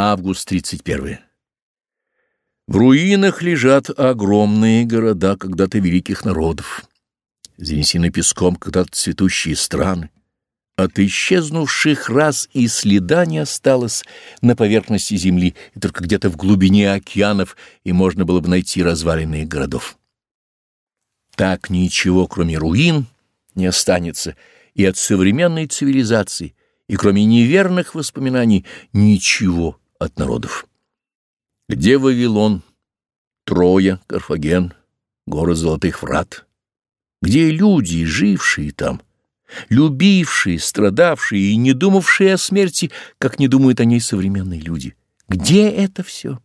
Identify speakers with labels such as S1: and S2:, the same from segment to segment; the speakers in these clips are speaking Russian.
S1: Август 31. В руинах лежат огромные города когда-то великих народов. Занесены песком когда-то цветущие страны. От исчезнувших раз и следа не осталось на поверхности земли, и только где-то в глубине океанов и можно было бы найти развалины городов. Так ничего, кроме руин, не останется и от современной цивилизации, и кроме неверных воспоминаний ничего от народов. Где Вавилон, Троя, Карфаген, город Золотых Врат? Где люди, жившие там, любившие, страдавшие и не думавшие о смерти, как не думают о ней современные люди? Где это все?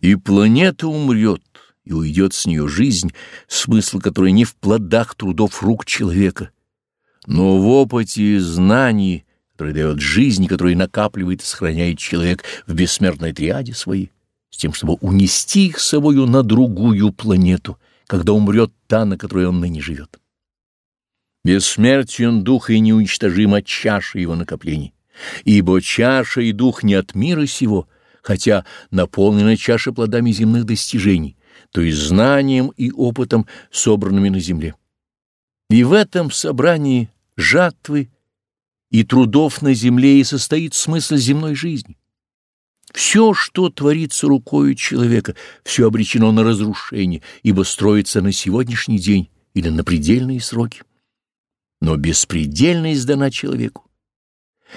S1: И планета умрет, и уйдет с нее жизнь, смысл которой не в плодах трудов рук человека, но в опыте и знании, который дает жизнь, который накапливает и сохраняет человек в бессмертной триаде своей, с тем, чтобы унести их с собою на другую планету, когда умрет та, на которой он ныне живет. Бессмертен дух и неуничтожима чаша его накоплений, ибо чаша и дух не от мира сего, хотя наполнена чаша плодами земных достижений, то есть знанием и опытом, собранными на земле. И в этом собрании жатвы и трудов на земле и состоит смысл земной жизни. Все, что творится рукою человека, все обречено на разрушение, ибо строится на сегодняшний день или на предельные сроки. Но беспредельность дана человеку,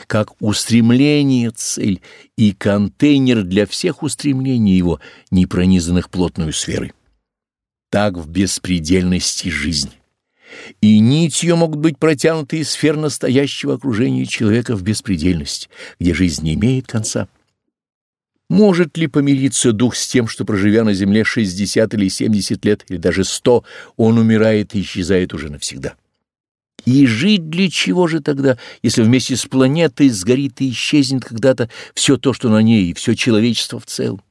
S1: как устремление цель и контейнер для всех устремлений его, не пронизанных плотную сферой. Так в беспредельности жизнь и нитью могут быть протянуты из сфер настоящего окружения человека в беспредельность, где жизнь не имеет конца. Может ли помириться дух с тем, что, проживя на земле 60 или 70 лет, или даже 100, он умирает и исчезает уже навсегда? И жить для чего же тогда, если вместе с планетой сгорит и исчезнет когда-то все то, что на ней, и все человечество в целом?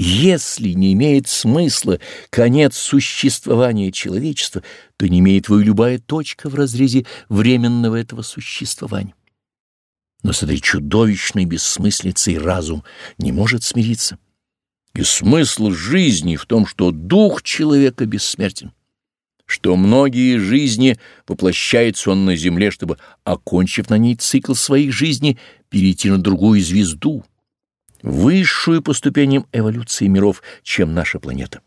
S1: Если не имеет смысла конец существования человечества, то не имеет его и любая точка в разрезе временного этого существования. Но с этой чудовищной бессмыслицей разум не может смириться. И смысл жизни в том, что дух человека бессмертен, что многие жизни воплощается он на земле, чтобы, окончив на ней цикл своих жизней, перейти на другую звезду — высшую по ступеням эволюции миров, чем наша планета.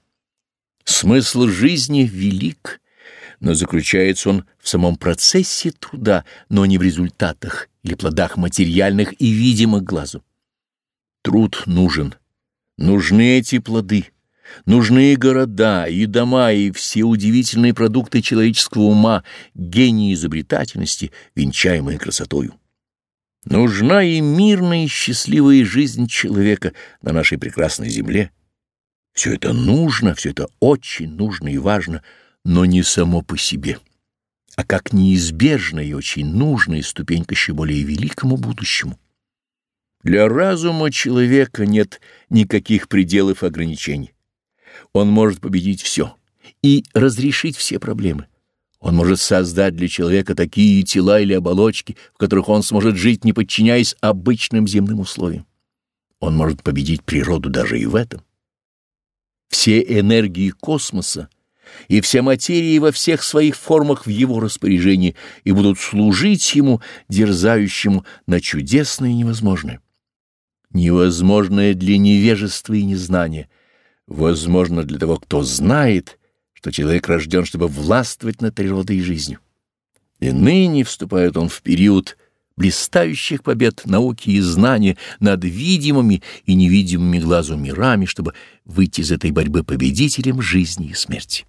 S1: Смысл жизни велик, но заключается он в самом процессе труда, но не в результатах или плодах материальных и видимых глазу. Труд нужен. Нужны эти плоды. Нужны города и дома, и все удивительные продукты человеческого ума, гении изобретательности, венчаемые красотою. Нужна и мирная и счастливая жизнь человека на нашей прекрасной земле. Все это нужно, все это очень нужно и важно, но не само по себе, а как неизбежная и очень нужная ступенька еще более великому будущему. Для разума человека нет никаких пределов и ограничений. Он может победить все и разрешить все проблемы. Он может создать для человека такие тела или оболочки, в которых он сможет жить, не подчиняясь обычным земным условиям. Он может победить природу даже и в этом. Все энергии космоса и вся материя во всех своих формах в его распоряжении и будут служить ему, дерзающему на чудесное и невозможное. Невозможное для невежества и незнания, возможно для того, кто знает — что человек рожден, чтобы властвовать над природой и жизнью. И ныне вступает он в период блистающих побед науки и знания над видимыми и невидимыми глазу мирами, чтобы выйти из этой борьбы победителем жизни и смерти.